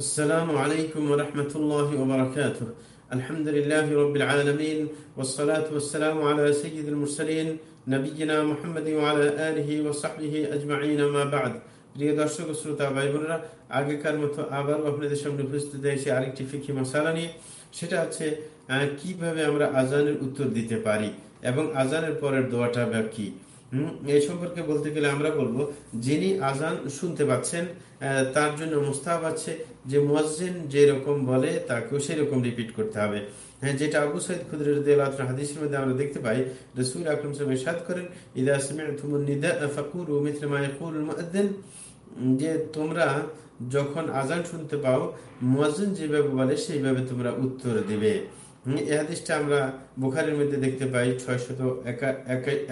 আসসালামু আলাইকুম রহমতুল্লাহ ওবরাকাত আলহামদুলিল্লাহ রবিল আলমিন ওসলাত ওসালাম আলা সঈদুল মুরসালিন নবীনা মোহাম্মদ আলা আলহি ওসাহি আজমাইন আমাবাদ প্রিয় দর্শক শ্রোতা ভাই বোনেরা আগেকার মতো আবারও আপনাদের সামনে উপস্থিত হয়েছে আরেকটি ফিকি মশালা নিয়ে। সেটা হচ্ছে কীভাবে আমরা আজানের উত্তর দিতে পারি এবং আজানের পরের দোয়াটা বা এই সম্পর্কে বলতে গেলে আমরা বলব, যিনি আজান শুনতে পাচ্ছেন তার জন্য মুস্তাব আছে, যে মসজিদ যেরকম বলে, তাকেও সেরকম রিপিট করতে হবে। হ্যাঁ যেটা আবু খুদ্র হাদিসের মধ্যে আমরা দেখতে পাই, রসুল আকরম সাদ করেন, ইদা যে তোমরা যখন আজান শুনতে পাও মসজিদ যেভাবে বলে, সেইভাবে তোমরা উত্তর দিবে। এই হাদিসটা আমরা বুখারের মধ্যে দেখতে পাই, ছয়শত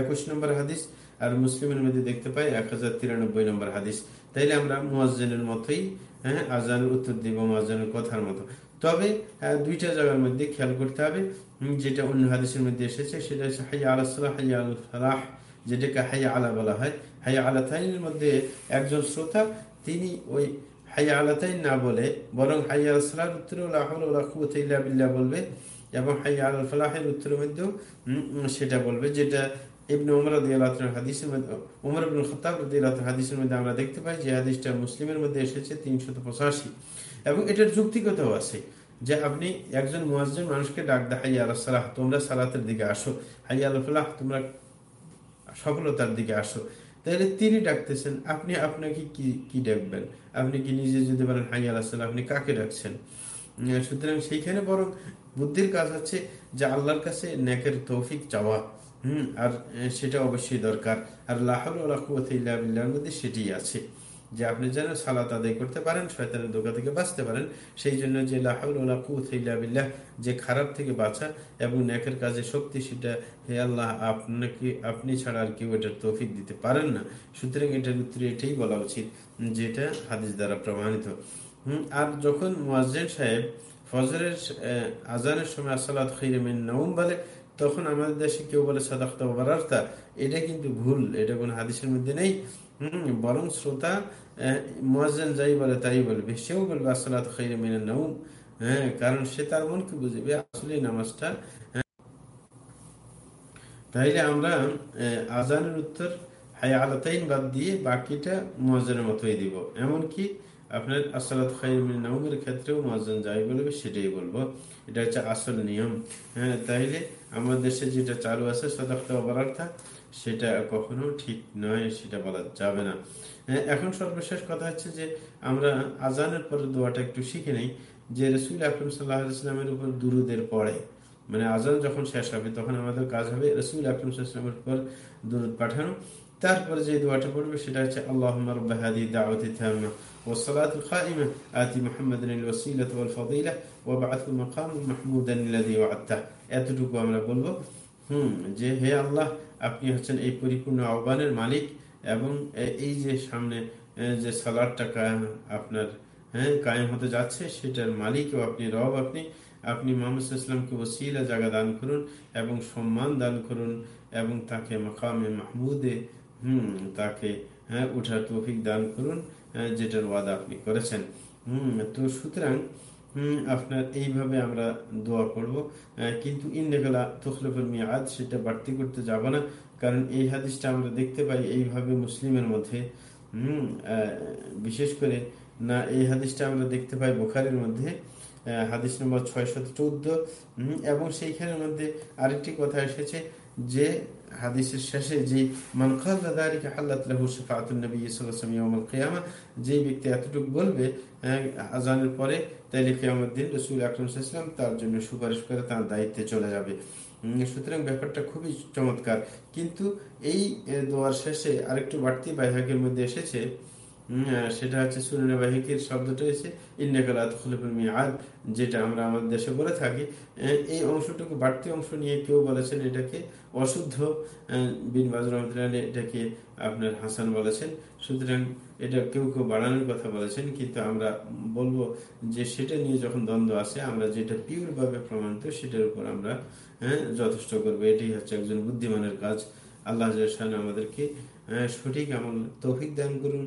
একুশ নম্বর হাদিস, আর মুসলিমের মধ্যে দেখতে পাই, এক হাজার তিরানব্বই নম্বর হাদিস। তাইলে আমরা মুয়াজ্জেনের মতোই হ্যাঁ আজানের উত্তর দিব, মুয়াজ্জেনের কথার মতো। তবে দুইটা জায়গার মধ্যে খেয়াল করতে হবে যেটা অন্য হাদিসের মধ্যে এসেছে, সেটা হচ্ছে হাইয়া আলাহ হাইয়া আল ফালাহ, যেটাকে হাইয়া আলা বলা হয়। হাইয়া আলা তাইনের মধ্যে একজন শ্রোতা, তিনি ওই হাইয়া আলাতাইন না বলে, বরং হাইয়া আলাহ উত্তরে বলবে এবং হাইয়া আল ফালাহের উত্তরের মধ্যেও সেটা বলবে, যেটা হাদিসের মধ্যে হাদিসের মধ্যে আমরা দেখতে পাই যে মুসলিমের মধ্যে এসেছে পঁচাশি। এবং এটার আছে যে আপনি একজন মানুষকে সালাহ, তোমরা সালাতের দিকে আসো। তোমরা সফলতার দিকে আসো। তাহলে তিনি ডাকতেছেন, আপনি আপনাকে কি কি ডাকবেন? আপনি কি নিজে যদি বলেন হাইয়া আল্লাহ আপনি কাকে ডাকছেন? সুতরাং সেইখানে বরং বুদ্ধির কাজ হচ্ছে যে আল্লাহর কাছে নেকের তৌফিক চাওয়া, হম, আর সেটা অবশ্যই দরকার। আর লাহুল্লাহর মধ্যে সেটি আছে যে আপনি যেন সালাত আদায় করতে পারেন, শয়তানের দোকা থেকে বাঁচতে পারেন, সেই জন্য যে লাহুল্লাহ যে খারাপ থেকে বাঁচা এবং নেকের কাজে শক্তি, সেটা হে আল্লাহ, আপনাকে, আপনি ছাড়া আর কেউ এটার তৌফিক দিতে পারেন না। সুতরাং এটার উত্তরে এটাই বলা উচিত, যেটা হাদিস দ্বারা প্রমাণিত। আর যখন মোয়াজ্জেন সাহেব ফজরের আজানের সময় আসালাত খিরমিন নৌম বলে, তখন আমাদের দেশে কেউ বলে সাদাক্তা এটা কিন্তু ভুল, এটা কোনো হাদিসের মধ্যে নেই। হম, বরং শ্রোতা মোয়াজ্জেন যাই বলে তাই বলবে সেও বলবে আসালাত খিরমিন নৌম হ্যাঁ কারণ সে তার মনকে বুঝবে, আসলে নামাজটা তাইলে আমরা আজানের উত্তর হাই আলাতাইন বাদ দিয়ে বাকিটা মোয়াজ্জেনের মতোই দিব। এমনকি আপনার আসালাত খাইমিন নামের ক্ষেত্রেও মহাজন যাই বলবে সেটাই বলব। এটা হচ্ছে আসল নিয়ম। হ্যাঁ তাইলে আমার দেশে যেটা চালু আছে সদাক্ত অপরার্থা সেটা কখনো ঠিক নয় সেটা বলা যাবে না। হ্যাঁ, এখন সর্বশেষ কথা হচ্ছে যে আমরা আজানের পরে দোয়াটা একটু শিখে নেই যে রসুল আকরম সাল্লাহ ইসলামের উপর দুরুদের পড়ে। মানে আজান যখন শেষ হবে তখন আমাদের কাজ হবে রসুল আকরম সাল্লামের উপর দুরুদ পাঠানো। তারপরে যে দোয়াটা পড়বে সেটা হচ্ছে আল্লাহ রব্বাহ দাওয়াতি থাম্মা والصلاة القائمة آتي محمد الوسيلة والفضيلة وبعث مقام محمودا الذي وعدته এতটুকু আমরা বলবো হুম যে হে আল্লাহ আপনি হচ্ছেন এই পরিপূর্ণ আহ্বানের মালিক এবং এই যে সামনে যে সালাদটা আপনার হ্যাঁ কায়েম হতে যাচ্ছে সেটার মালিকও আপনি রব আপনি আপনি মোহাম্মদ ইসলামকে ওসিলা জায়গা দান করুন এবং সম্মান দান করুন এবং তাকে মকামে মাহমুদে হুম, তাকে হ্যাঁ উঠার তৌফিক দান করুন যেটার ওয়াদা আপনি করেছেন। হম, তো সুতরাং আপনার এইভাবে আমরা দোয়া করব কিন্তু ইন্দেগলা তুখলফুল মিয়াদ, সেটা বাড়তি করতে যাব না, কারণ এই হাদিসটা আমরা দেখতে পাই এইভাবে মুসলিমের মধ্যে, হম বিশেষ করে না, এই হাদিসটা আমরা দেখতে পাই বোখারের মধ্যে হাদিস নম্বর ছয়শত চৌদ্দ এবং সেইখানের মধ্যে আরেকটি কথা এসেছে যে হাদিসের শেষে যে যে ব্যক্তি এতটুকু বলবে আজানের পরে তাইলে দিন রসুল আকরমসাল্লাম তার জন্য সুপারিশ করে তার দায়িত্বে চলে যাবে। সুতরাং ব্যাপারটা খুবই চমৎকার। কিন্তু এই দোয়ার শেষে আরেকটু বাড়তি বাইহাকের মধ্যে এসেছে সেটা হচ্ছে সুনানে বাহিকের শব্দটা এসে ইন্নাকালাত খুলিফুল মিয়াদ যেটা আমরা আমাদের দেশে বলে থাকি। এই অংশটুকু বাড়তি অংশ নিয়ে কেউ বলেছেন এটাকে অশুদ্ধ। বিন বাজর এটাকে আপনার হাসান বলেছেন। সুতরাং এটা কেউ কেউ বাড়ানোর কথা বলেছেন, কিন্তু আমরা বলব যে সেটা নিয়ে যখন দ্বন্দ্ব আসে আমরা যেটা পিওর ভাবে প্রমাণিত সেটার উপর আমরা যথেষ্ট করব। এটাই হচ্ছে একজন বুদ্ধিমানের কাজ। আল্লাহ আমাদেরকে সঠিক আমল তৌফিক দান করুন।